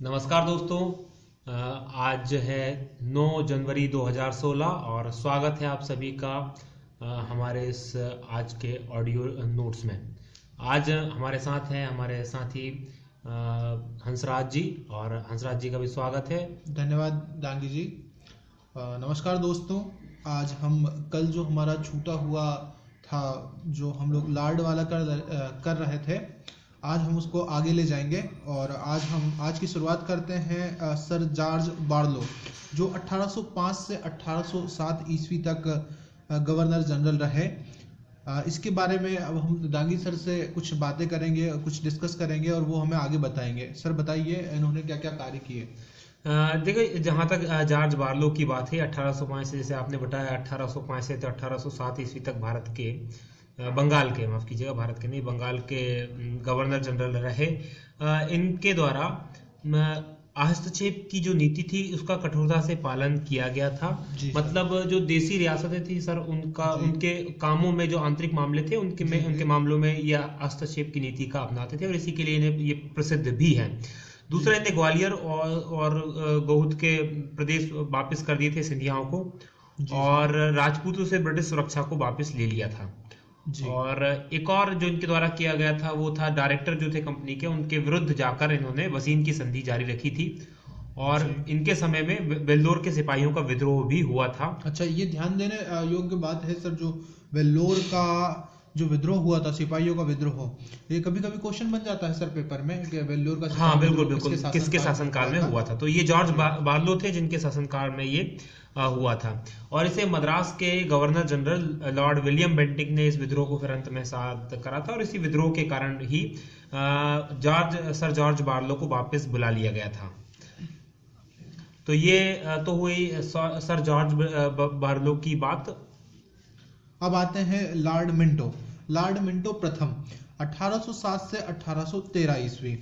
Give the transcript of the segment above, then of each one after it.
नमस्कार दोस्तों आज है 9 जनवरी 2016 और स्वागत है आप सभी का हमारे इस आज के ऑडियो नोट्स में। आज हमारे साथ हैं हमारे साथी हंसराज जी और हंसराज जी का भी स्वागत है। धन्यवाद डांगी जी। नमस्कार दोस्तों, आज हम कल जो हमारा छूटा हुआ था, जो हम लोग लार्ड वाला कर कर रहे थे आज हम उसको आगे ले जाएँगे और आज हम, आज की शुरुआत करते हैं सर जॉर्ज बार्लो, जो 1805 से 1807 ईस्वी तक गवर्नर जनरल रहे। इसके बारे में अब हम डांगी सर से कुछ बातें करेंगे, कुछ डिस्कस करेंगे और वो हमें आगे बताएँगे। सर, बताइए, इन्होंने क्या क्या कार्य किए? देखिए जहाँ तक जॉर्ज बार्लो की बात है 1805 से जैसे आपने बताया 1805 से तो 1807 ईस्वी तक भारत के बंगाल के माफ़ कीजिएगा भारत के नहीं बंगाल के गवर्नर जनरल रहे। इनके द्वारा हस्तक्षेप की जो नीति थी उसका कठोरता से पालन किया गया था। मतलब जो देसी रियासतें थी सर उनका उनके कामों में जो आंतरिक मामले थे उनके में। उनके मामलों में यह हस्तक्षेप की नीति का अपनाते थे और इसी के लिए इन्हें ये प्रसिद्ध भी है। दूसरा इन्हें ग्वालियर और और गोहुत के प्रदेश वापस कर दिए थे सिंधियाओं को और राजपूतों से ब्रिटिश सुरक्षा को वापस ले लिया था। और एक और जो इनके द्वारा किया गया था वो था डायरेक्टर जो थे कंपनी के उनके विरुद्ध जाकर इन्होंने वसीम की संधि जारी रखी थी। और इनके समय में वेल्लोर के सिपाहियों का विद्रोह भी हुआ था। अच्छा ये ध्यान देने योग्य बात है सर जो वेल्लोर का जो विद्रोह हुआ था सिपाहियों का विद्रोह ये कभी कभी क्वेश्चन बन जाता है सर पेपर में कि वेल्लोर का हाँ बिल्कुल बिल्कुल। किसके शासनकाल में हुआ था? तो ये जॉर्ज बार्लो थे जिनके शासनकाल में ये हुआ था। और इसे मद्रास के governor general, Lord William Bentinck ने इस विद्रोह को फिर अंत में साथ करा था और इसी विद्रोह के कारण ही जॉर्ज, सर जॉर्ज बार्लो को वापस बुला लिया गया था। तो ये तो हुई सर जॉर्ज बार्लो की बात। अब आते हैं लॉर्ड मिंटो। लॉर्ड मिंटो प्रथम 1807 से 1813 ईस्वी।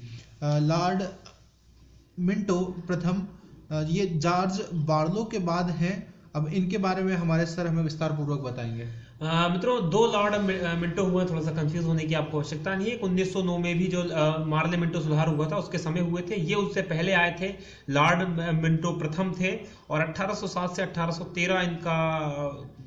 लॉर्ड मिंटो प्रथम ये जॉर्ज बार्लो के बाद हैं। अब इनके बारे में हमारे सर हमें विस्तार पूर्वक बताएँगे मित्रों, दो लॉर्ड मिंटो हुए थोड़ा सा कंफ्यूज होने की आपको आवश्यकता नहीं है। 1909 में भी जो मार्ले मिंटो सुधार हुआ था, उसके समय हुए थे। ये उससे पहले आए थे। लॉर्ड मिंटो प्रथम थे। और 1807 से 1813 इनका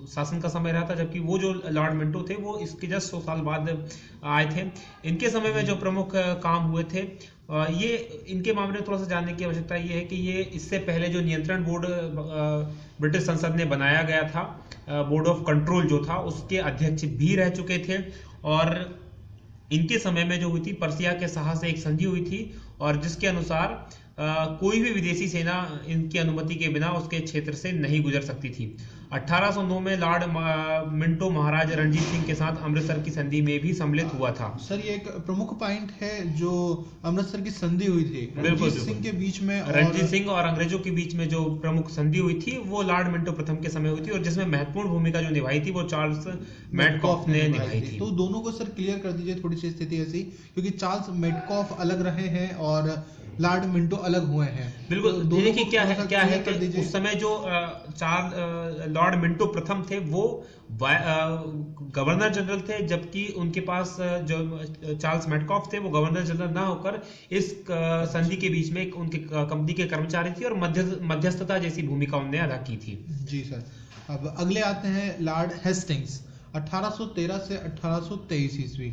शासन का समय रहा था, जबकि वो जो लॉर्ड मिंटो थे, वो इसके जस्ट सौ साल बाद आए थे। इनके समय में जो प्रमुख काम हुए थे ये इनके मामले में थोड़ा सा जानने की आवश्यकता ये है कि ये इससे पहले जो नियंत्रण बोर्ड ब्रिटिश संसद ने बनाया गया था बोर्ड ऑफ़ कंट्रोल जो था, उसके अध्यक्ष भी रह चुके थे और इनके समय में जो हुई थी, परसिया के शाह से एक संधि हुई थी और जिसके अनुसार कोई भी विदेशी सेना इनकी अनुमति के बिना उसके क्षेत्र से नहीं गुजर सकती थी। 1809 में लॉर्ड मिंटो महाराज रणजीत सिंह के साथ अमृतसर की संधि में भी सम्मिलित हुआ था। सर ये एक प्रमुख पॉइंट है जो अमृतसर की संधि हुई थी। बिल्कुल, रणजीत सिंह के बीच में और रणजीत सिंह और अंग्रेज़ों के बीच में जो प्रमुख संधि हुई थी वो लॉर्ड मिंटो प्रथम के समय हुई थी और जिसमें महत्वपूर्ण भूमिका जो निभाई थी वो चार्ल्स मैडकॉफ ने निभाई थी। तो दोनों को सर क्लियर कर दीजिए थोड़ी सी स्थिति ऐसी क्योंकि चार्ल्स मेडकॉफ अलग रहे हैं और लॉर्ड मिंटो अलग हुए हैं। बिल्कुल तो दोनों देखिए क्या है क्या है कर कि उस समय जो चार लॉर्ड मिंटो प्रथम थे वो गवर्नर जनरल थे जबकि उनके पास जो चार्ल्स मेटकॉफ थे वो गवर्नर जनरल ना होकर इस संधि के बीच में उनके कंपनी के कर्मचारी थे और मध्यस्थता जैसी भूमिका उन्होंने अदा की थी। जी सर। अब अगले आते हैं लॉर्ड हेस्टिंग्स। 1813 से 1823 ईस्वी।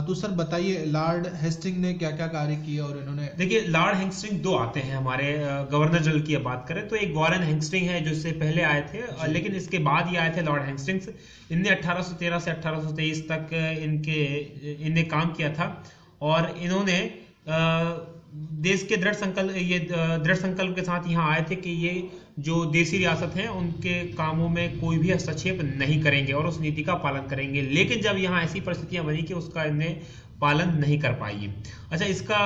तो सर बताइए लॉर्ड हेस्टिंग ने क्या क्या कार्य किए और इन्होंने देखिए लॉर्ड हेंगस्टिंग दो आते हैं हमारे गवर्नर जनरल की बात करें तो एक वॉरेन हेंगस्टिंग है जो इससे पहले आए थे लेकिन इसके बाद ही आए थे लॉर्ड हेंगस्टिंग्स इनने 1813 से 1823 तक इनके इनने काम किया था और इन्होंने देश के दृढ़ संकल्प ये दृढ़ संकल्प के साथ यहाँ आए थे कि ये जो देसी रियासत हैं, उनके कामों में कोई भी हस्तक्षेप नहीं करेंगे और उस नीति का पालन करेंगे। लेकिन जब यहाँ ऐसी परिस्थितियाँ बनी कि उसका इन्हें पालन नहीं कर पाई अच्छा इसका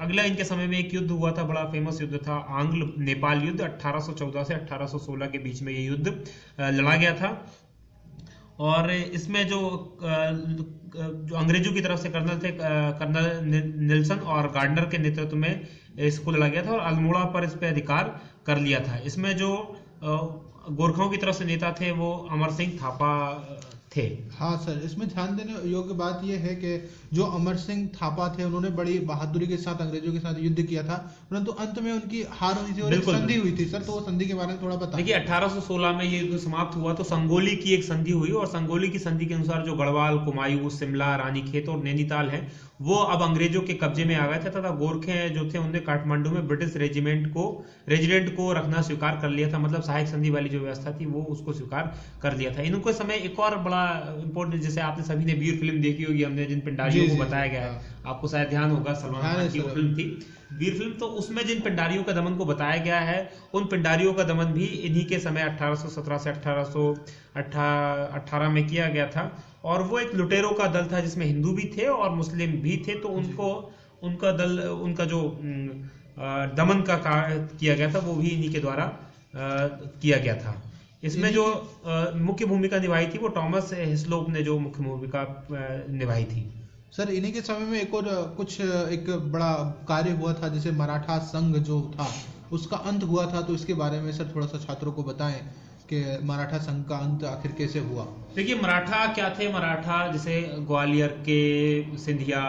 अगला इनके समय में एक युद्ध हुआ था, बड़ा फ़ेमस युद्ध था, आंग्ल नेपाल युद्ध 1814 से 1816 के बीच में ये युद्ध लड़ा गया था। और इसमें जो जो अंग्रेज़ों की तरफ़ से कर्नल थे कर्नल निल्सन और गार्डनर के नेतृत्व में इसको लड़ा गया था और अल्मोड़ा पर इस पर अधिकार कर लिया था। इसमें जो गोरखों की तरफ़ से नेता थे वो अमर सिंह थापा थे। हाँ सर इसमें ध्यान देने योग्य बात यह है कि जो अमर सिंह थापा थे उन्होंने बड़ी बहादुरी के साथ अंग्रेज़ों के साथ युद्ध किया था परंतु अंत में उनकी हार हुई थी और एक संधि हुई थी। सर तो वो संधि के बारे में थोड़ा बताइए देखिए 1816 में ये युद्ध समाप्त हुआ तो संगोली की एक संधि हुई और संगोली की संधि के अनुसार जो गढ़वाल कुमायूं शिमला रानीखेत और नैनीताल है वो अब अंग्रेज़ों के कब्जे में आ गए थे तथा गोरखे जो थे उन्होंने काठमांडू में ब्रिटिश रेजिमेंट को रेजिडेंट को रखना स्वीकार कर लिया था मतलब सहायक संधि वाली जो व्यवस्था थी वो उसको स्वीकार कर लिया था। इनको समय एक और बड़ा इंपॉर्टेंट जैसे आपने सभी ने वीर फ़िल्म देखी होगी हमने जिन पिंडारियों को बताया गया है। आपको शायद ध्यान होगा सलमान खान की फ़िल्म थी। वीर फ़िल्म तो उसमें जिन पिंडारियों का दमन को बताया गया है उन पिंडारियों का दमन भी इन्हीं के समय 1817 से 1818 में किया गया था। और वो एक लुटेरों का दल था जिसमें हिंदू भी थे और मुस्लिम भी थे तो उनको उनका दल उनका जो दमन का कार्य किया गया था वो भी इन्हीं के द्वारा किया गया था। इसमें जो मुख्य भूमिका निभाई थी वो टॉमस हिस्लोप ने जो मुख्य भूमिका निभाई थी। सर इन्हीं के समय में एक और कुछ एक बड़ा कार्य हुआ था जैसे मराठा संघ जो था उसका अंत हुआ था तो इसके बारे में सर थोड़ा सा छात्रों को बताएँ कि मराठा संघ का अंत आखिर कैसे हुआ। देखिए मराठा क्या थे? मराठा जैसे ग्वालियर के सिंधिया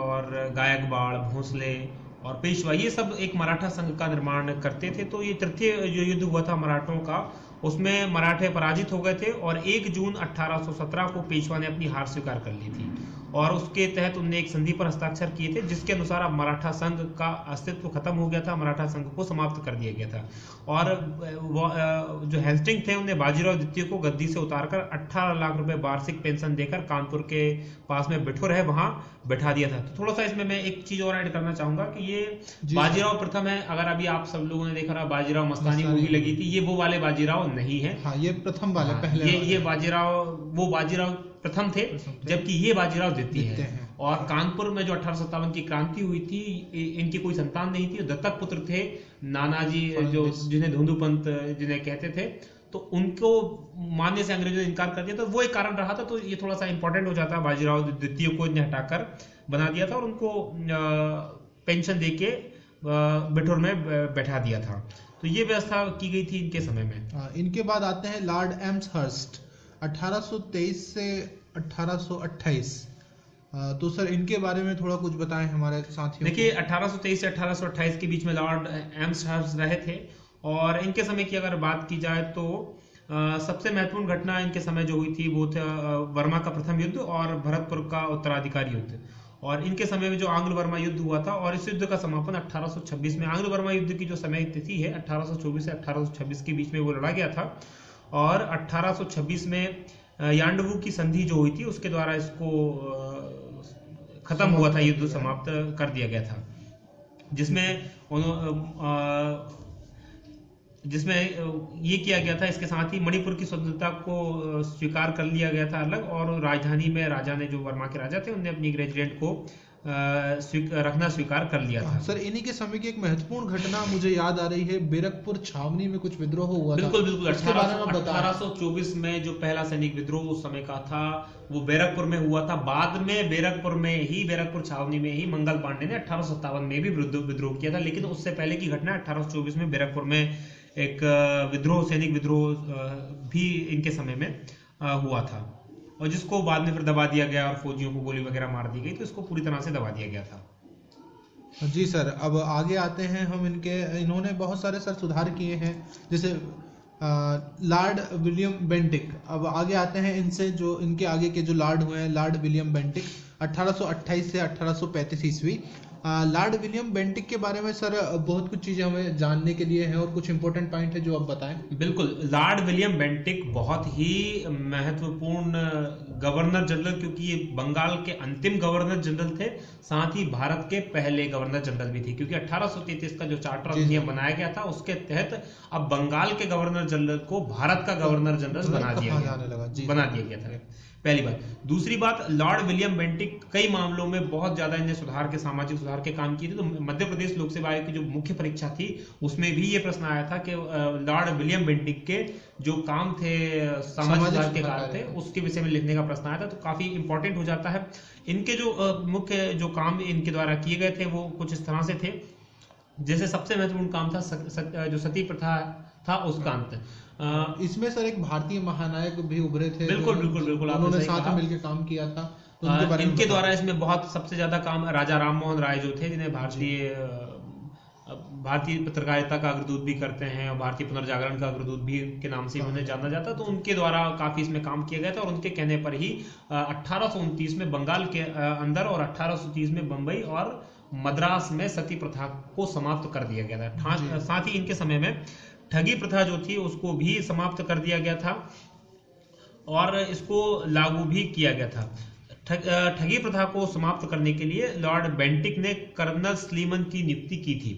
और गायकवाड़ भोसले और पेशवा ये सब एक मराठा संघ का निर्माण करते थे तो ये तृतीय जो युद्ध हुआ था मराठों का उसमें मराठे पराजित हो गए थे और 1 जून 1817 को पेशवा ने अपनी हार स्वीकार कर ली थी। और उसके तहत उनने एक संधि पर हस्ताक्षर किए थे जिसके अनुसार अब मराठा संघ का अस्तित्व खत्म हो गया था मराठा संघ को समाप्त कर दिया गया था। और जो हेस्टिंग थे उन्हें बाजीराव द्वितीय को गद्दी से उतारकर 18 लाख रुपए वार्षिक पेंशन देकर कानपुर के पास में बिठुर है वहाँ बैठा दिया था। तो थोड़ा सा इसमें मैं एक चीज़ और ऐड करना चाहूँगा कि ये बाजीराव प्रथम है अगर अभी आप सब लोगों ने देखा रहा बाजीराव मस्तानी मस्तानी। मूवी लगी थी ये वो वाले बाजीराव नहीं है। हाँ ये प्रथम वाले हाँ, पहले ये ये बाजीराव वो बाजीराव प्रथम थे जबकि ये बाजीराव द्वितीय है। और कानपुर में जो अठारह की क्रांति हुई थी इनकी कोई संतान नहीं थी। दत्तक पुत्र थे नानाजी जो जिन्हें धुंधु पंत जिन्हें कहते थे तो उनको मानने से अंग्रेज़ों ने इनकार कर दिया। तो वो एक कारण रहा था तो ये थोड़ा सा इंपॉर्टेंट हो जाता बाजीराव द्वितीय को इन्हें हटाकर बना दिया था और उनको पेंशन दे के बिठोर में बैठा दिया था। तो ये व्यवस्था की गई थी इनके समय में। हाँ, इनके बाद आते हैं लॉर्ड एम्सहर्स्ट। 1823 से 1828 अ, तो सर इनके बारे में थोड़ा कुछ बताएँ हमारे साथियों देखिए 1823 से 1828 के बीच में लॉर्ड एम्सहर्स्ट रहे थे और इनके समय की अगर बात की जाए तो सबसे महत्वपूर्ण घटना इनके समय जो हुई थी वो थे वर्मा का प्रथम युद्ध और भरतपुर का उत्तराधिकारी युद्ध। और इनके समय में जो आंग्ल वर्मा युद्ध हुआ था और इस युद्ध का समापन 1826 में आंग्ल वर्मा युद्ध की जो समय तिथि है 1824 से 1826 के बीच में वो लड़ा गया था। और 1826 में यांडवू की संधि जो हुई थी, उसके द्वारा इसको खत्म हुआ था, युद्ध समाप्त कर दिया गया था। जिसमें जिसमें ये किया गया था, इसके साथ ही मणिपुर की स्वतंत्रता को स्वीकार कर लिया गया था अलग, और राजधानी में राजा ने, जो वर्मा के राजा थे उन्होंने अपनी एक रेजिडेंट को रखना स्वीकार कर लिया था। सर इन्हीं के समय की एक महत्वपूर्ण घटना मुझे याद आ रही है बेरकपुर छावनी में कुछ विद्रोह हुआ बिल्कुल बिल्कुल। आप बताएँ। 1824 में जो पहला सैनिक विद्रोह उस समय का था वो बैरकपुर में हुआ था। बाद में बैरकपुर में ही बैरकपुर छावनी में ही मंगल पांडे ने अठारह में भी विद्रोह किया था। लेकिन उससे पहले की घटना 1824 में बैरकपुर में एक विद्रोह सैनिक विद्रोह भी इनके समय में हुआ था। और जिसको बाद में फिर दबा दिया गया और फौजियों को गोली वगैरह मार दी गई तो इसको पूरी तरह से दबा दिया गया था। जी सर, अब आगे आते हैं हम इनके, इन्होंने बहुत सारे सर सुधार किए हैं, जैसे लॉर्ड विलियम बेंटिक। अब आगे आते हैं इनसे जो, इनके आगे के जो लॉर्ड हुए हैं, लॉर्ड विलियम बेंटिक 1828 से 1835 ईस्वी। लॉर्ड विलियम बेंटिक के बारे में सर बहुत कुछ चीज़ें हमें जानने के लिए हैं और कुछ इंपॉर्टेंट पॉइंट है जो आप बताएँ। बिल्कुल लॉर्ड विलियम बेंटिक बहुत ही महत्वपूर्ण गवर्नर जनरल क्योंकि ये बंगाल के अंतिम गवर्नर जनरल थे साथ ही भारत के पहले गवर्नर जनरल भी थे क्योंकि 1833 का जो चार्टर जी। अधिनियम बनाया गया था उसके तहत अब बंगाल के गवर्नर जनरल को भारत का गवर्नर जनरल बना दिया गया। बना दिया गया था। पहली बात। दूसरी बात लॉर्ड विलियम बेंटिक कई मामलों में बहुत ज़्यादा इन्हें सुधार के सामाजिक सुधार के काम किए थे। तो मध्य प्रदेश लोक सेवा आयोग की जो मुख्य परीक्षा थी उसमें भी ये प्रश्न आया था कि लॉर्ड विलियम बेंटिक के जो काम थे सामाजिक सुधार के कार्य थे उसके विषय में लिखने का प्रश्न आया था। तो काफ़ी इंपॉर्टेंट हो जाता है। इनके जो मुख्य जो काम इनके द्वारा किए गए थे वो कुछ इस तरह से थे। जैसे सबसे महत्वपूर्ण काम था जो सती प्रथा था उसका अंत। इसमें सर एक भारतीय महानायक भी उभरे थे बिल्कुल, बिल्कुल, बिल्कुल, उन्होंने साथ में मिलकर काम किया था तो अ, बारे इनके द्वारा इसमें बहुत सबसे ज़्यादा काम राजा राम मोहन राय जो थे जिन्हें भारतीय भारतीय पत्रकारिता का अग्रदूत भी करते हैं और भारतीय पुनर्जागरण का अग्रदूत भी के नाम से उन्हें जाना जाता है तो उनके द्वारा काफ़ी इसमें काम किया गया था और उनके कहने पर ही अठारह में बंगाल के अंदर और अठारह में बंबई और मद्रास में सती प्रथा को समाप्त कर दिया गया था। साथ ही इनके समय में ठगी प्रथा जो थी, उसको भी समाप्त कर दिया गया था और इसको लागू भी किया गया था। ठगी प्रथा को समाप्त करने के लिए लॉर्ड बेंटिक ने कर्नल स्लीमन की नियुक्ति की थी।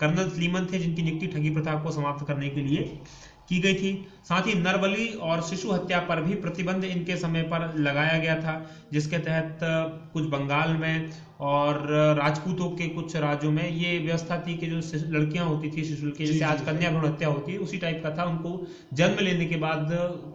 कर्नल स्लीमन थे जिनकी नियुक्ति ठगी प्रथा को समाप्त करने के लिए। की गई थी। साथ ही नरबली और शिशु हत्या पर भी प्रतिबंध इनके समय पर लगाया गया था जिसके तहत कुछ बंगाल में और राजपूतों के कुछ राज्यों में ये व्यवस्था थी कि जो लड़कियाँ होती थी शिशु की जैसे आज कन्या भ्रूण हत्या होती है उसी टाइप का था। उनको जन्म लेने के बाद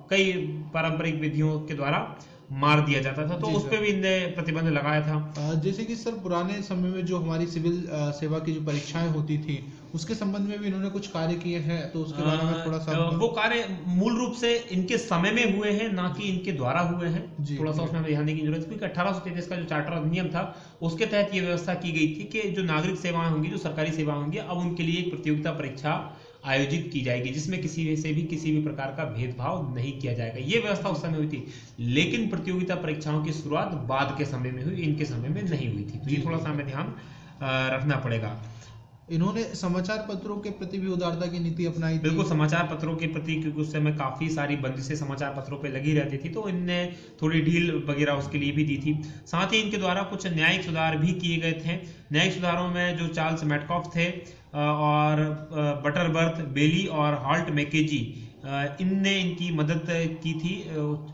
कई पारंपरिक विधियों के द्वारा मार दिया जाता था तो उस पर भी इनने प्रतिबंध लगाया था। जैसे कि सर पुराने समय में जो हमारी सिविल सेवा की जो परीक्षाएँ होती थी उसके संबंध में भी इन्होंने कुछ कार्य किए हैं तो उसके बारे में थोड़ा सा वो कार्य मूल रूप से इनके समय में हुए हैं ना कि इनके द्वारा हुए हैं। थोड़ा सा उसमें ध्यान देने की ज़रूरत क्योंकि अठारह का जो चार्टर अधिनियम था उसके तहत ये व्यवस्था की गई थी कि जो नागरिक सेवाएँ होंगी जो सरकारी सेवाएँ होंगी अब उनके लिए एक प्रतियोगिता परीक्षा आयोजित की जाएगी जिसमें किसी से भी किसी भी प्रकार का भेदभाव नहीं किया जाएगा। ये व्यवस्था उस समय हुई थी लेकिन प्रतियोगिता परीक्षाओं की शुरुआत बाद के समय में हुई इनके समय में नहीं हुई थी। तो ये थोड़ा सा हमें ध्यान रखना पड़ेगा। इन्होंने समाचार पत्रों के प्रति भी उदारता की नीति अपनाई बिल्कुल समाचार पत्रों के प्रति क्योंकि उस समय काफ़ी सारी बंदिशें समाचार पत्रों पे लगी रहती थी तो इनने थोड़ी ढील वगैरह उसके लिए भी दी थी। साथ ही इनके द्वारा कुछ न्यायिक सुधार भी किए गए थे। न्यायिक सुधारों में जो चार्ल्स मैटकॉफ थे और बटरबर्थ, बेली और हॉल्ट मैकेजी इनने इनकी मदद की थी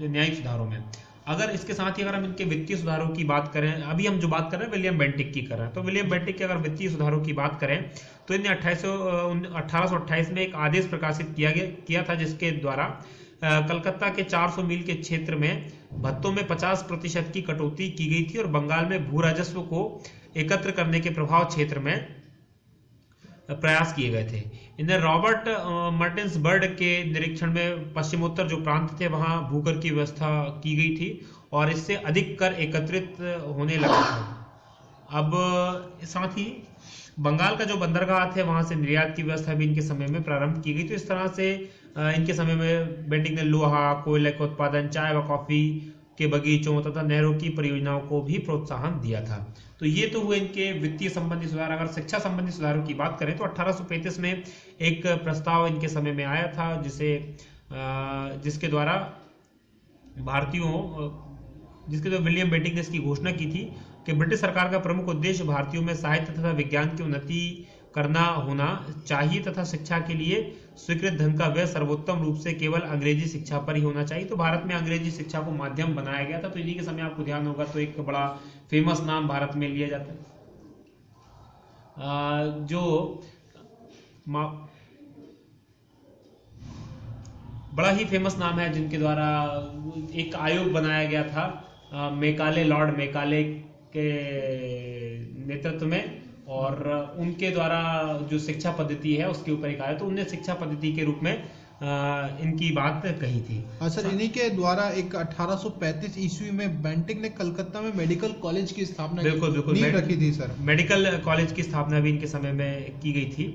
न्यायिक सुधारों में। अगर इसके साथ ही अगर हम इनके वित्तीय सुधारों की बात करें, अभी हम जो बात कर रहे हैं, विलियम बेंटिक की कर रहे हैं। तो विलियम बेंटिक के अगर वित्तीय सुधारों की बात करें तो इन्हें अट्ठाईस में एक आदेश प्रकाशित किया गया, किया था जिसके द्वारा कलकत्ता के 400 मील के क्षेत्र में भत्तों में 50 प्रतिशत की कटौती की गई थी और बंगाल में भू राजस्व को एकत्र करने के प्रभाव क्षेत्र में प्रयास किए गए थे। इन्हें रॉबर्ट मार्टिन्स बर्ड के निरीक्षण में पश्चिमोत्तर जो प्रांत थे, वहाँ भूकर की व्यवस्था की गई थी और इससे अधिक कर एकत्रित होने लगा था। अब साथ ही बंगाल का जो बंदरगाह थे, वहाँ से निर्यात की व्यवस्था भी इनके समय में प्रारंभ की गई। तो इस तरह से इनके समय में बेंटिंग ने लोहा, कोयले का उत्पादन, चाय व कॉफ़ी के बगीचों तथा नहरों की परियोजनाओं को भी प्रोत्साहन दिया था। तो ये तो हुए इनके वित्तीय संबंधी सुधार। अगर शिक्षा संबंधी सुधारों की बात करें तो 1835 में एक प्रस्ताव इनके समय में आया था, जिसे जिसके द्वारा भारतीयों, जिसके द्वारा विलियम बेंटिंग ने इसकी घोषणा की थी कि ब्रिटिश सरकार का प्रमुख उद्देश्य भारतीयों में साहित्य तथा विज्ञान की उन्नति करना, होना चाहिए तथा शिक्षा के लिए स्वीकृत धन का व्यय सर्वोत्तम रूप से केवल अंग्रेज़ी शिक्षा पर ही होना चाहिए। तो भारत में अंग्रेज़ी शिक्षा को माध्यम बनाया गया था। तो इन्हीं के समय आपको ध्यान होगा तो एक बड़ा फ़ेमस नाम भारत में लिया जाता है। जो बड़ा ही फ़ेमस नाम है जिनके द्वारा एक आयोग बनाया गया था मेकाले, लॉर्ड मेकाले के नेतृत्व में। और उनके द्वारा जो शिक्षा पद्धति है उसके ऊपर एक आया तो उनने शिक्षा पद्धति के रूप में इनकी बात कही थी। हाँ सर इन्हीं के द्वारा एक 1835 ईस्वी में बेंटिक ने कलकत्ता में मेडिकल कॉलेज की स्थापना बिल्कुल, बिल्कुल। रखी थी सर। मेडिकल कॉलेज की स्थापना भी इनके समय में की गई थी।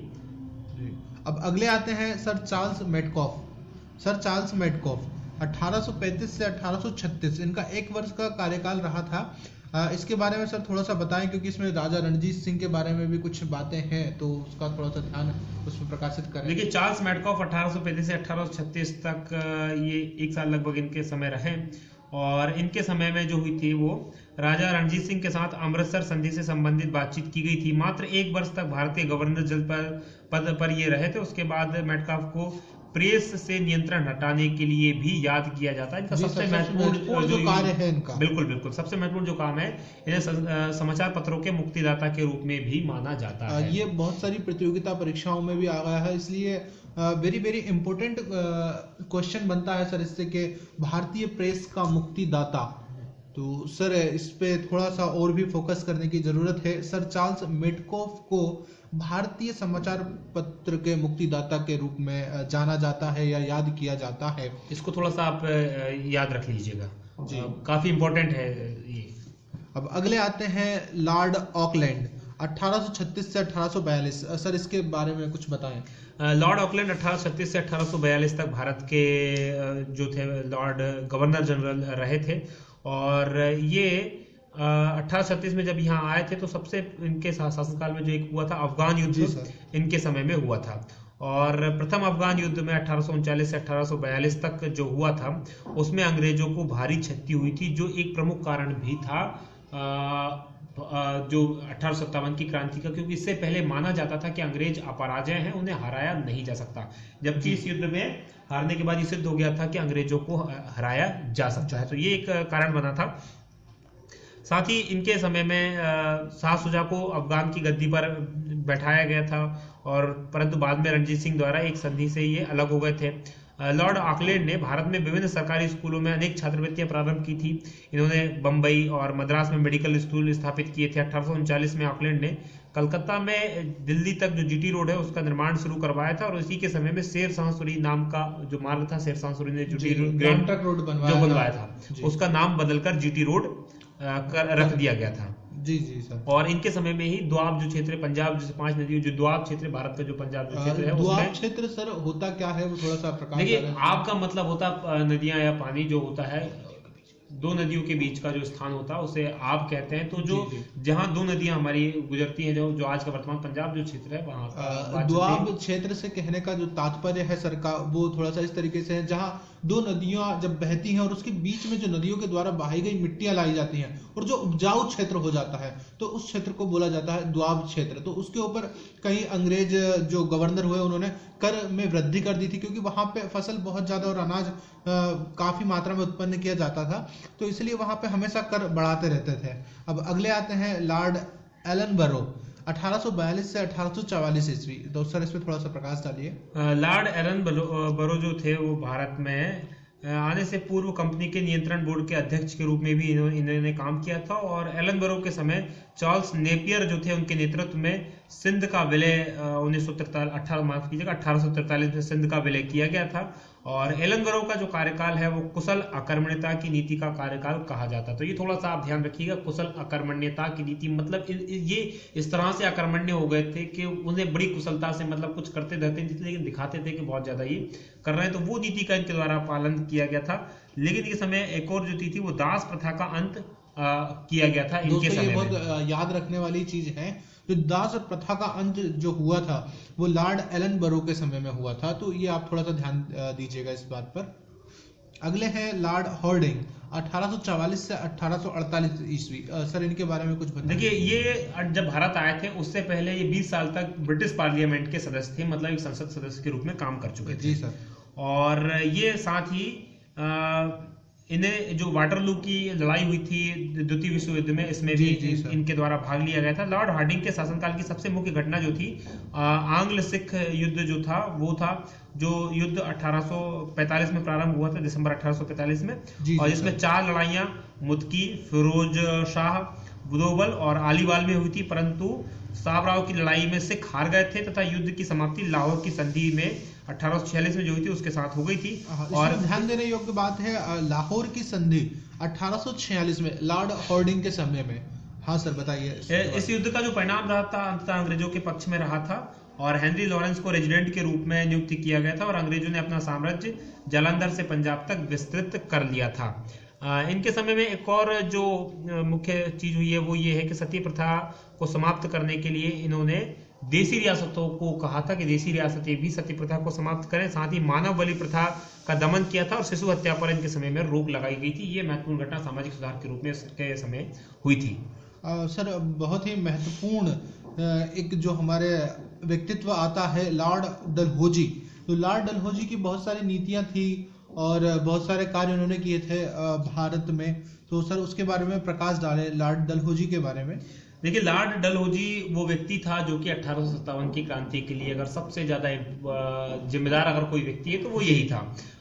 अब अगले आते हैं Sir Charles Metcalfe. Sir Charles Metcalfe 1835 से 1836 इनका एक वर्ष का कार्यकाल रहा था। इसके बारे में सर थोड़ा सा बताएँ, क्योंकि इसमें राजा रणजीत सिंह के बारे में भी कुछ बातें हैं तो उसका थोड़ा सा ध्यान उसमें प्रकाशित करें। देखिए, चार्ल्स मैडकॉफ 1835 से 1836 तक ये एक साल लगभग इनके समय रहे। और इनके समय में जो हुई थी, वो राजा रणजीत सिंह के साथ अमृतसर संधि से संबंधित बातचीत की गई थी। मात्र एक वर्ष तक भारतीय गवर्नर जल पर, पद पर ये रहे थे। उसके बाद मैडकॉफ को प्रेस से नियंत्रण हटाने के लिए भी याद किया जाता है। इनका सबसे महत्वपूर्ण जो कार्य है इनका। बिल्कुल बिल्कुल। सबसे महत्वपूर्ण जो काम है इन्हें समाचार पत्रों के मुक्तिदाता के रूप में भी माना जाता है। ये बहुत सारी प्रतियोगिता परीक्षाओं में भी आ गया है इसलिए वेरी वेरी इंपॉर्टेंट क्वेश्चन बनता है सर इससे कि भारतीय प्रेस का मुक्तिदाता। तो सर इस पे थोड़ा सा और भी फोकस करने की ज़रूरत है। सर चार्ल्स मेटकोफ को भारतीय समाचार पत्र के मुक्तिदाता के रूप में जाना जाता है या याद किया जाता है? इसको थोड़ा सा आप याद रख लीजिएगा। जी। काफ़ी इंपॉर्टेंट है ये। अब अगले आते हैं लॉर्ड ऑकलैंड 1836 से 1842 अ, सर इसके बारे में कुछ बताएँ। लॉर्ड ऑकलैंड 1836 से 1842 तक भारत के जो थे लॉर्ड गवर्नर जनरल रहे थे। और ये अठारह में जब यहाँ आए थे तो सबसे इनके शासनकाल में जो एक हुआ था अफगान युद्ध इनके समय में हुआ था। और प्रथम अफगान युद्ध में अठारह से 1842 तक जो हुआ था उसमें अंग्रेज़ों को भारी क्षति हुई थी जो एक प्रमुख कारण भी था जो अठारह सौ सत्तावन की क्रांति का क्योंकि इससे पहले माना जाता था कि अंग्रेज़ अपराजय हैं उन्हें हराया नहीं जा सकता। जबकि इस युद्ध में हारने के बाद ये सिद्ध हो गया था कि अंग्रेज़ों को हराया जा सकता है। तो ये एक कारण बना था। साथ ही इनके समय में शाह सुजा को अफगान की गद्दी पर बैठाया गया था और परंतु बाद में रणजीत सिंह द्वारा एक संधि से ये अलग हो गए थे। लॉर्ड ऑकलैंड ने भारत में विभिन्न सरकारी स्कूलों में अनेक छात्रवृत्तियाँ प्रारंभ की थी। इन्होंने बम्बई और मद्रास में मेडिकल स्कूल स्थापित किए थे। अठारह में ऑकलैंड ने कलकत्ता में दिल्ली तक जो जीटी रोड है उसका निर्माण शुरू करवाया था और इसी के समय में शेर शाहसुरी नाम का जो मार्ग था शेर शाहसुरी ने जीटी रोड। बनवाया था। उसका नाम बदलकर जीटी रोड रख दिया गया था। जी जी सर। और इनके समय में ही द्वाब जो क्षेत्र है पंजाब जैसे पाँच नदियों जो द्वाब क्षेत्र भारत का जो पंजाब जो क्षेत्र है द्वाब क्षेत्र सर होता क्या है? वो थोड़ा सा प्रकाश देखिए आपका मतलब होता नदियाँ या पानी जो होता है दो नदियों के बीच का जो स्थान होता है उसे आप कहते हैं। तो जो जहाँ दो नदियाँ हमारी गुजरती हैं जो जो आज का वर्तमान पंजाब जो क्षेत्र है वहाँ दुआब क्षेत्र से कहने का जो तात्पर्य है सर का वो थोड़ा सा इस तरीके से है जहाँ दो नदियाँ जब बहती हैं और उसके बीच में जो नदियों के द्वारा बहाई गई मिट्टियाँ लाई जाती हैं और जो उपजाऊ क्षेत्र हो जाता है तो उस क्षेत्र को बोला जाता है दुआब क्षेत्र। तो उसके ऊपर कई अंग्रेज़ जो गवर्नर हुए उन्होंने कर में वृद्धि कर दी थी क्योंकि वहाँ पे फ़सल बहुत ज़्यादा और अनाज काफ़ी मात्रा में उत्पन्न किया जाता था। तो इसलिए वहाँ पे हमेशा कर बढ़ाते रहते थे। अब अगले आते हैं लॉर्ड एलन बरो 1842 से 1844 ईस्वी। तो सर, इस पे थोड़ा सा प्रकाश डालिए। लॉर्ड एलन बरो जो थे, वो भारत में आने से पूर्व कंपनी के नियंत्रण बोर्ड के अध्यक्ष के रूप में भी इन्हों- इन्होंने काम किया था और एलन बरो के समय चार्ल्स नेपियर जो थे, उनके नेतृत्व में सिंध का विलय उन्नीस सौ अठारह, माफ़ कीजिएगा, अठारह में सिंध का विलय किया गया था। और एलन बरो का जो कार्यकाल है वो कुशल अकर्मण्यता की नीति का कार्यकाल कहा जाता है। तो ये थोड़ा सा आप ध्यान रखिएगा कुशल अकर्मण्यता की नीति मतलब ये इस तरह से अकर्मण्य हो गए थे कि उन्हें बड़ी कुशलता से मतलब कुछ करते रहते थे लेकिन दिखाते थे कि बहुत ज़्यादा ये कर रहे हैं। तो वो नीति का इनके द्वारा पालन किया गया था। लेकिन ये समय एक और जो थी वो दास प्रथा का अंत किया गया था इनके समय बहुत याद रखने वाली चीज़ है। जो दास प्रथा का अंत जो हुआ था वो लॉर्ड एलन बरो के समय में हुआ था। तो ये आप थोड़ा सा ध्यान दीजिएगा इस बात पर। अगले हैं लॉर्ड हॉर्डिंग 1844 से 1848 ईस्वी। सर इनके बारे में कुछ बताइए। देखिए ये जब भारत आए थे उससे पहले ये 20 साल तक ब्रिटिश पार्लियामेंट के सदस्य थे मतलब एक संसद सदस्य के रूप में काम कर चुके थे। जी सर। और ये साथ ही अ, इन्हें जो वाटरलू की लड़ाई हुई थी द्वितीय विश्व युद्ध में इसमें भी जी, सर। इनके द्वारा भाग लिया गया था। लॉर्ड हार्डिंग के शासनकाल की सबसे मुख्य घटना जो थी आंग्ल सिख युद्ध जो था वो था जो युद्ध 1845 में प्रारंभ हुआ था दिसंबर 1845 में। जी, और जी, इसमें चार लड़ाइयाँ मुदकी फिरोज शाह बुदोबल और आलीवाल में हुई थी परंतु साबराव की लड़ाई में सिख हार गए थे तथा युद्ध की समाप्ति लाहौर की संधि में 1846 में जो हुई थी उसके साथ हो गई थी। हाँ, और ध्यान देने योग्य बात है लाहौर की संधि 1846 में लॉर्ड हॉर्डिंग के समय में। हाँ सर बताइए इस युद्ध का जो परिणाम रहा था अंततः अंग्रेज़ों के पक्ष में रहा था और हेनरी लॉरेंस को रेजिडेंट के रूप में नियुक्त किया गया था और अंग्रेज़ों ने अपना साम्राज्य जालंधर से पंजाब तक विस्तृत कर लिया था। इनके समय में एक और जो मुख्य चीज़ हुई है वो ये है कि सती प्रथा को समाप्त करने के लिए इन्होंने देसी रियासतों को कहा था कि देसी रियासतें भी सती प्रथा को समाप्त करें साथ ही मानव बलि प्रथा का दमन किया था और शिशु हत्या पर इनके समय में रोक लगाई गई थी। ये महत्वपूर्ण घटना सामाजिक सुधार के रूप में इसके समय हुई थी। अ, सर बहुत ही महत्वपूर्ण एक जो हमारे व्यक्तित्व आता है लॉर्ड डलहौजी। तो लॉर्ड डलहौजी की बहुत सारी नीतियाँ थी और बहुत सारे कार्य उन्होंने किए थे भारत में। तो सर उसके बारे में प्रकाश डाले लॉर्ड डलहौजी के बारे में। देखिए लॉर्ड डलहौजी वो व्यक्ति था जो कि अठारह की क्रांति के लिए अगर सबसे ज़्यादा जिम्मेदार अगर कोई व्यक्ति है तो वो यही था।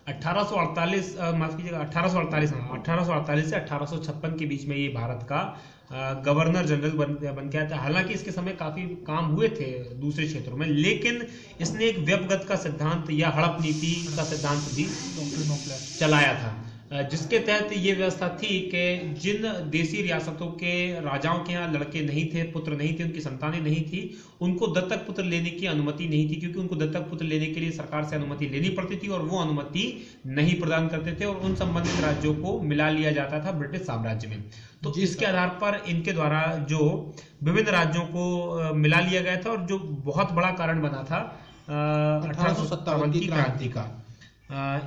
1848 अ, माफ़ कीजिएगा 1848 हाँ 1848 से 1856 के बीच में ये भारत का गवर्नर जनरल बन बन गया था। हालाँकि इसके समय काफ़ी काम हुए थे दूसरे क्षेत्रों में लेकिन इसने एक व्यपगत का सिद्धांत या हड़प नीति का सिद्धांत भी चलाया था। जिसके तहत ये व्यवस्था थी कि जिन देसी रियासतों के राजाओं के यहाँ लड़के नहीं थे पुत्र नहीं थे उनकी संतानें नहीं थी उनको दत्तक पुत्र लेने की अनुमति नहीं थी क्योंकि उनको दत्तक पुत्र लेने के लिए सरकार से अनुमति लेनी पड़ती थी और वो अनुमति नहीं प्रदान करते थे और उन संबंधित राज्यों को मिला लिया जाता था ब्रिटिश साम्राज्य में। तो इसके आधार पर इनके द्वारा जो विभिन्न राज्यों को मिला लिया गया था और जो बहुत बड़ा कारण बना था अठारह 1857 की। क्रांति का।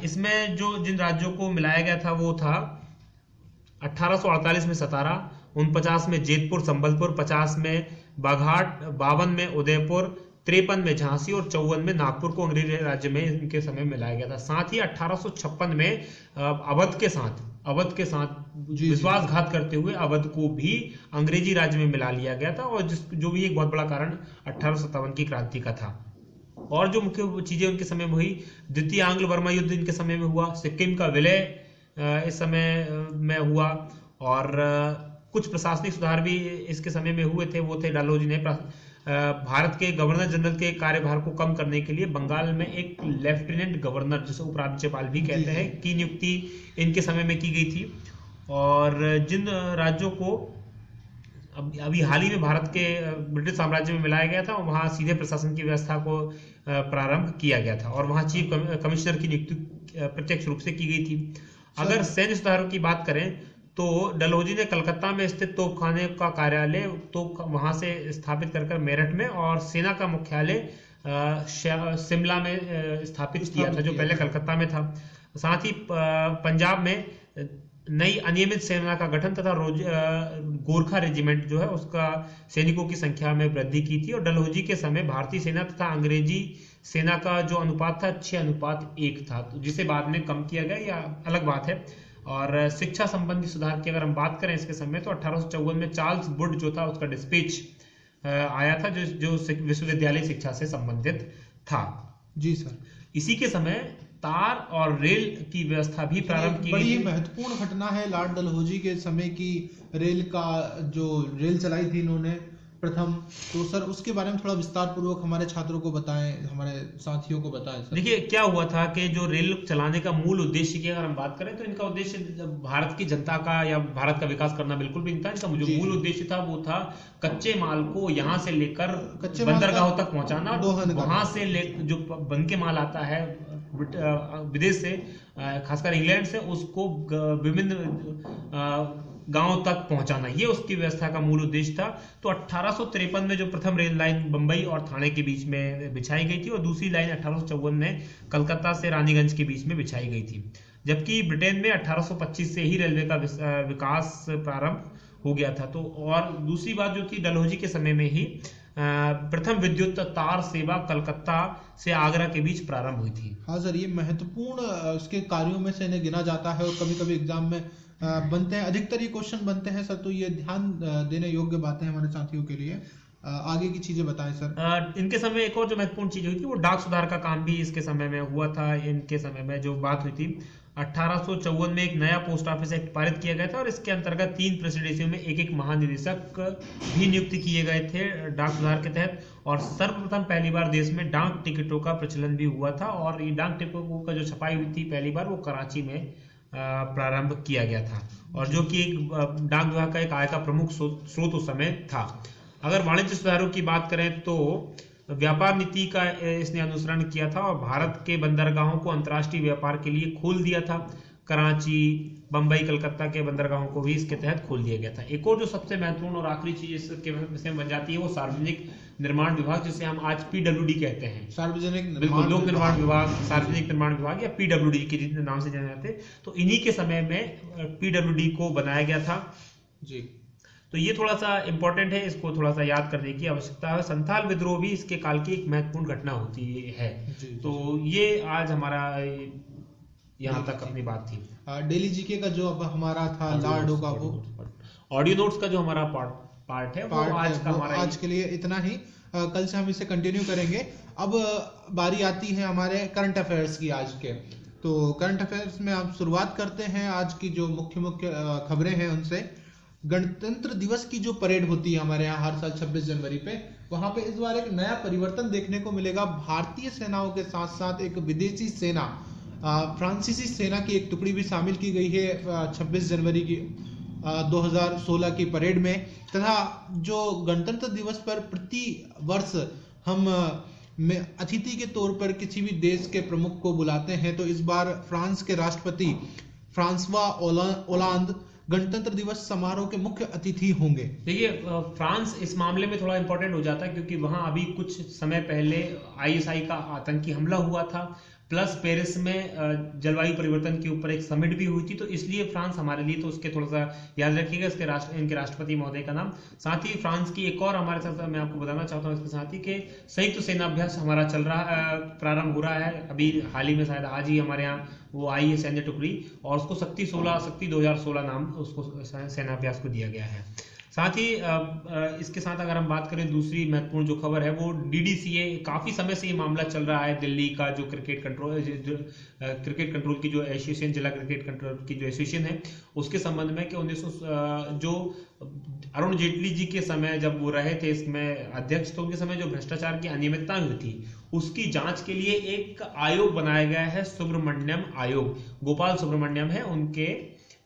इसमें जो जिन राज्यों को मिलाया गया था वो था 1848 में सतारा उनपचास में जेतपुर संबलपुर पचास में बाघाट बावन में उदयपुर तिरपन में झांसी और चौवन में नागपुर को अंग्रेज़ी राज्य में इनके समय मिलाया गया था साथ ही 1856 में अवध के साथ अवध के साथ। विश्वासघात करते हुए अवध को भी अंग्रेज़ी राज्य में मिला लिया गया था और जिस जो भी एक बहुत बड़ा कारण अठारह की क्रांति का था और जो मुख्य चीज़ें उनके समय में हुई द्वितीय आंग्ल वर्मा युद्ध इनके समय में हुआ सिक्किम का विलय इस समय में हुआ और कुछ प्रशासनिक सुधार भी इसके समय में हुए थे वो थे डालोजी ने भारत के गवर्नर जनरल के कार्यभार को कम करने के लिए बंगाल में एक लेफ्टिनेंट गवर्नर जिसे उपराज्यपाल भी कहते हैं की नियुक्ति इनके समय में की गई थी। और जिन राज्यों को अब अभी हाल ही में भारत के ब्रिटिश साम्राज्य में मिलाया गया था और वहाँ सीधे प्रशासन की व्यवस्था को प्रारंभ किया गया था और वहाँ चीफ कमिश्नर की नियुक्ति प्रत्यक्ष रूप से की गई थी। अगर सैन्य सुधारों की बात करें तो डलहौजी ने कलकत्ता में स्थित तोपखाने का कार्यालय तो वहाँ से स्थापित कर मेरठ में और सेना का मुख्यालय शिमला में स्थापित किया था जो पहले कलकत्ता में था। साथ ही पंजाब में नई अनियमित सेना का गठन तथा रोज गोरखा रेजिमेंट जो है उसका सैनिकों की संख्या में वृद्धि की थी और डलहौजी के समय भारतीय सेना तथा अंग्रेज़ी सेना का जो अनुपात था छह अनुपात एक था। तो जिसे बाद में कम किया गया या अलग बात है। और शिक्षा संबंधी सुधार की अगर हम बात करें इसके समय तो अठारह सौ चौवन में चार्ल्स वुड जो था उसका डिस्पैच आया था जो जो विश्वविद्यालय शिक्षा से संबंधित था। जी सर। इसी के समय तार और रेल की व्यवस्था भी प्रारंभ की बड़ी महत्वपूर्ण घटना है लॉर्ड डलहौजी के समय की रेल का जो रेल चलाई थी इन्होंने प्रथम। तो सर उसके बारे में थोड़ा विस्तार पूर्वक हमारे छात्रों को बताएँ हमारे साथियों को बताएँ सर। देखिए क्या हुआ था कि जो रेल चलाने का मूल उद्देश्य की अगर हम बात करें तो इनका उद्देश्य भारत की जनता का या भारत का विकास करना बिल्कुल भी नहीं था इनका जो मूल उद्देश्य था वो था कच्चे माल को यहाँ से लेकर कच्चे बंदरगाहों तक पहुंचाना। वहाँ से ले जो बन के माल आता है विदेश से खासकर इंग्लैंड से, उसको विभिन्न गाँव तक पहुंचाना। ये उसकी व्यवस्था का मूल उद्देश्य था। तो अठारह में जो प्रथम रेल लाइन बंबई और थाने के बीच में बिछाई गई थी, और दूसरी लाइन अठारह में कलकत्ता से रानीगंज के बीच में बिछाई गई थी। जबकि ब्रिटेन में 1825 से ही रेलवे का विकास प्रारंभ हो गया था। तो और दूसरी बात जो थी, डलहौजी के समय में ही प्रथम विद्युत तार सेवा कलकत्ता से आगरा के बीच प्रारंभ हुई थी। हाँ सर ये महत्वपूर्ण उसके कार्यों में से इन्हें गिना जाता है और कभी कभी एग्ज़ाम में बनते हैं अधिकतर ये क्वेश्चन बनते हैं सर तो ये ध्यान देने योग्य बातें हैं हमारे साथियों के लिए। आगे की चीज़ें बताएँ सर। इनके समय एक और जो महत्वपूर्ण चीज़ हुई थी वो डाक सुधार का काम भी इसके समय में हुआ था इनके समय में जो बात हुई थी। अठारह में एक नया पोस्ट ऑफ़िस एक्ट पारित किया गया था और इसके अंतर्गत तीन प्रेसिडेंसियों में एक एक महानिदेशक भी नियुक्त किए गए थे डाक सुधार के तहत। और सर्वप्रथम पहली बार देश में डाक टिकटों का प्रचलन भी हुआ था और ये डाक टिकटों का जो छपाई हुई थी पहली बार, वो कराची में प्रारंभ किया गया था। और जो कि एक डाक विभाग का एक आय का प्रमुख स्रोत उस समय था। अगर वाणिज्य सुधारों की बात करें तो व्यापार नीति का इसने अनुसरण किया था और भारत के बंदरगाहों को अंतर्राष्ट्रीय व्यापार के लिए खोल दिया था। कराची बंबई कलकत्ता के बंदरगाहों को भी इसके तहत खोल दिया गया था। एक और जो सबसे महत्वपूर्ण और आखिरी चीज़ इसके विषय में बन जाती है वो सार्वजनिक निर्माण विभाग जिसे हम आज पीडब्ल्यूडी कहते हैं। सार्वजनिक बिल्कुल लोक निर्माण विभाग। सार्वजनिक निर्माण विभाग या पीडब्ल्यूडी के जितने नाम से जाने जाते। हैं तो इन्हीं के समय में पीडब्ल्यूडी को बनाया गया था। जी। तो ये थोड़ा सा इंपॉर्टेंट है इसको थोड़ा सा याद करने की आवश्यकता है। संथाल विद्रोह भी इसके काल की एक महत्वपूर्ण घटना होती है। जी तो ये आज हमारा यहाँ तक अपनी बात थी। डेली जीके का जो अब हमारा था लार्डो का वो ऑडियो नोट्स का जो हमारा पार्ट पार्ट है पार्ट वो आज का हमारा आज के लिए इतना ही। अ, कल से हम इसे कंटिन्यू करेंगे। अब बारी आती है हमारे करंट अफेयर्स की आज के। तो करंट अफेयर्स में आप शुरुआत करते हैं आज की जो मुख्य मुख्य खबरें हैं उनसे। गणतंत्र दिवस की जो परेड होती है हमारे यहाँ हर साल 26 जनवरी पे वहाँ पे इस बार एक नया परिवर्तन देखने को मिलेगा। भारतीय सेनाओं के साथ साथ एक विदेशी सेना फ्रांसीसी सेना की एक टुकड़ी भी शामिल की गई है अ, 26 जनवरी की अ, 2016 की परेड में। तथा जो गणतंत्र दिवस पर प्रति वर्ष हम अतिथि के तौर पर किसी भी देश के प्रमुख को बुलाते हैं तो इस बार फ्रांस के राष्ट्रपति फ्रांसवा ओला- ओलांद गणतंत्र दिवस समारोह के मुख्य अतिथि होंगे। देखिए फ्रांस इस मामले में थोड़ा इंपॉर्टेंट हो जाता है क्योंकि वहाँ अभी कुछ समय पहले आईएसआई का आतंकी हमला हुआ था। प्लस पेरिस में जलवायु परिवर्तन के ऊपर एक समिट भी हुई थी तो इसलिए फ्रांस हमारे लिए तो उसके थोड़ा सा याद रखिएगा, इसके राष्ट्र, इनके राष्ट्रपति महोदय का नाम। साथ ही फ्रांस की एक और हमारे साथ, मैं आपको बताना चाहता हूँ इसके साथ ही कि संयुक्त सेनाभ्यास हमारा चल रहा प्रारंभ हो रहा है। अभी हाल ही में शायद आज ही हमारे यहाँ वो आई है सैन्य टुकड़ी, और उसको शक्ति 16 शक्ति 2016 नाम उसको सेनाभ्यास को दिया गया है। साथ ही इसके साथ अगर हम बात करें, दूसरी महत्वपूर्ण जो खबर है वो डीडीसीए काफ़ी समय से ये मामला चल रहा है दिल्ली का, जो क्रिकेट कंट्रोल क्रिकेट कंट्रोल की जो एसोसिएशन जिला क्रिकेट कंट्रोल की जो एसोसिएशन है, उसके संबंध में कि उन्नीस सौ जो अरुण जेटली जी के समय जब वो रहे थे, इसमें अध्यक्ष तो उनके समय जो भ्रष्टाचार की अनियमितता हुई थी, उसकी जाँच के लिए एक आयोग बनाया गया है, सुब्रमण्यम आयोग। गोपाल सुब्रमण्यम है उनके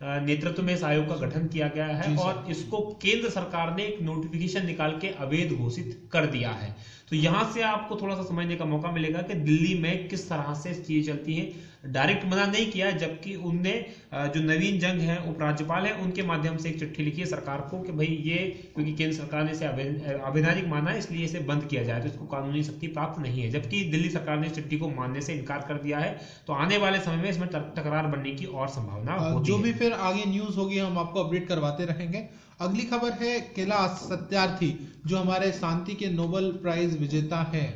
नेतृत्व में इस आयोग का गठन किया गया है और इसको केंद्र सरकार ने एक नोटिफिकेशन निकाल के अवैध घोषित कर दिया है। तो यहाँ से आपको थोड़ा सा समझने का मौका मिलेगा कि दिल्ली में किस तरह से चीज़ें चलती हैं। डायरेक्ट मना नहीं किया जबकि उनने जो नवीन जंग है उपराज्यपाल है उनके माध्यम से एक चिट्ठी लिखी है सरकार को कि भाई ये क्योंकि केंद्र सरकार ने इसे अवैधानिक माना है इसलिए इसे बंद किया जाए तो इसको कानूनी शक्ति प्राप्त नहीं है। जबकि दिल्ली सरकार ने इस चिट्ठी को मानने से इनकार कर दिया है तो आने वाले समय में इसमें तकरार बनने की और संभावना होती जो भी फिर आगे न्यूज़ होगी हम आपको अपडेट करवाते रहेंगे। अगली खबर है कैलाश सत्यार्थी जो हमारे शांति के नोबेल प्राइज विजेता हैं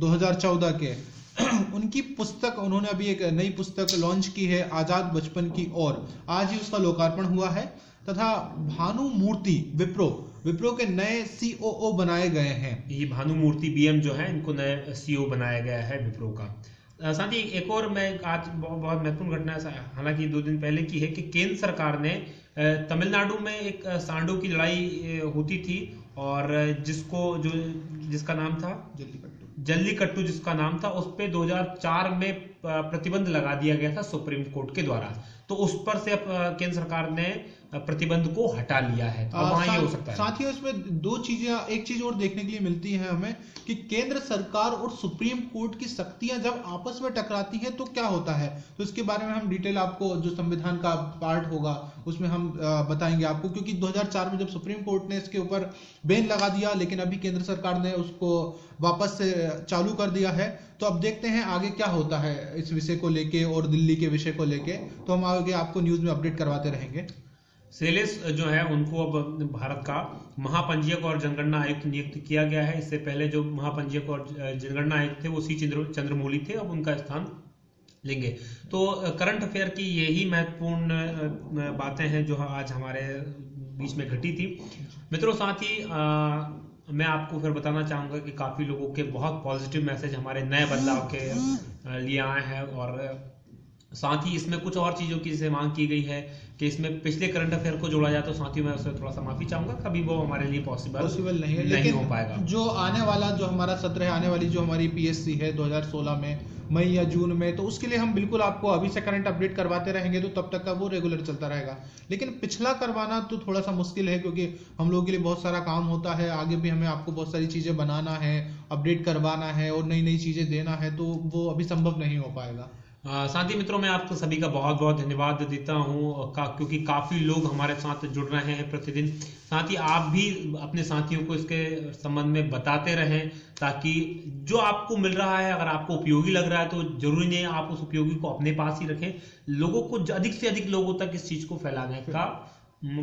2014 के। उनकी पुस्तक उन्होंने अभी एक नई पुस्तक लॉन्च की है आज़ाद बचपन की ओर। आज ही उसका लोकार्पण हुआ है। तथा भानु मूर्ति विप्रो विप्रो के नए सीओओ बनाए गए हैं। ये भानुमूर्ति बीएम जो है इनको नए सीईओ बनाया गया है विप्रो का। साथ ही एक और मैं आज बहुत महत्वपूर्ण घटना हालाँकि दो दिन पहले की है कि केंद्र सरकार ने तमिलनाडु में एक सांडों की लड़ाई होती थी और जिसको जो जिसका नाम था? जल्लीकट्टू जल्लीकट्टू जिसका नाम था, उस पर 2004 में प्रतिबंध लगा दिया गया था सुप्रीम कोर्ट के द्वारा। तो उस पर से केंद्र सरकार ने प्रतिबंध को हटा लिया है तो अब वहाँ ये हो सकता है। साथ ही उसमें दो चीज़ें एक चीज़ और देखने के लिए मिलती है हमें कि केंद्र सरकार और सुप्रीम कोर्ट की शक्तियाँ जब आपस में टकराती हैं तो क्या होता है? तो इसके बारे में हम डिटेल आपको जो संविधान का पार्ट होगा उसमें हम बताएँगे आपको क्योंकि 2004 में जब सुप्रीम कोर्ट ने इसके ऊपर बैन लगा दिया लेकिन अभी केंद्र सरकार ने उसको वापस से चालू कर दिया है तो अब देखते हैं आगे क्या होता है इस विषय को लेके और दिल्ली के विषय को लेके तो हम आगे आपको न्यूज़ में अपडेट करवाते रहेंगे। सेलेस जो है, उनको अब भारत का महापंजीयक और जनगणना आयुक्त नियुक्त किया गया है। इससे पहले जो महापंजीयक और जनगणना आयुक्त थे, वो सी चंद्र, चंद्रमौली थे। अब उनका स्थान लेंगे। तो करंट अफेयर की यही महत्वपूर्ण बातें हैं जो आज हमारे बीच में घटी थी। मित्रों, साथ ही मैं आपको फिर बताना चाहूँगा कि काफ़ी लोगों के बहुत पॉजिटिव मैसेज हमारे नए बदलाव के लिए आए हैं और साथ ही इसमें कुछ और चीज़ों की जैसे मांग की गई है कि इसमें पिछले करंट अफेयर को जोड़ा जाए तो साथियों मैं उससे थोड़ा सा माफ़ी चाहूँगा। कभी वो हमारे लिए पॉसिबल पॉसिबल नहीं है लेकिन हो पाएगा। जो आने वाला जो हमारा सत्र है आने वाली जो हमारी पीएससी है 2016 में मई या जून में तो उसके लिए हम बिल्कुल आपको अभी से करंट अपडेट करवाते रहेंगे तो तब तक का वो रेगुलर चलता रहेगा। लेकिन पिछला करवाना तो थोड़ा सा मुश्किल है क्योंकि हम लोगों के लिए बहुत सारा काम होता है आगे भी हमें आपको बहुत सारी चीज़ें बनाना है अपडेट करवाना है और नई नई चीज़ें देना है तो वो अभी संभव नहीं हो पाएगा। साथी मित्रों मैं आपको सभी का बहुत बहुत धन्यवाद देता हूँ का, क्योंकि काफ़ी लोग हमारे साथ जुड़ रहे हैं प्रतिदिन। साथ ही आप भी अपने साथियों को इसके संबंध में बताते रहें ताकि जो आपको मिल रहा है अगर आपको उपयोगी लग रहा है तो ज़रूरी नहीं है आप उस उपयोगी को अपने पास ही रखें। लोगों को अधिक से अधिक लोगों तक इस चीज़ को फैलाने का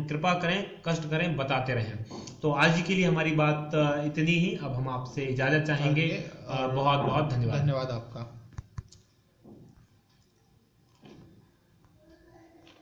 कृपा करें कष्ट करें बताते रहें। तो आज के लिए हमारी बात इतनी ही। अब हम आपसे इजाज़त चाहेंगे और बहुत बहुत धन्यवाद। धन्यवाद आपका।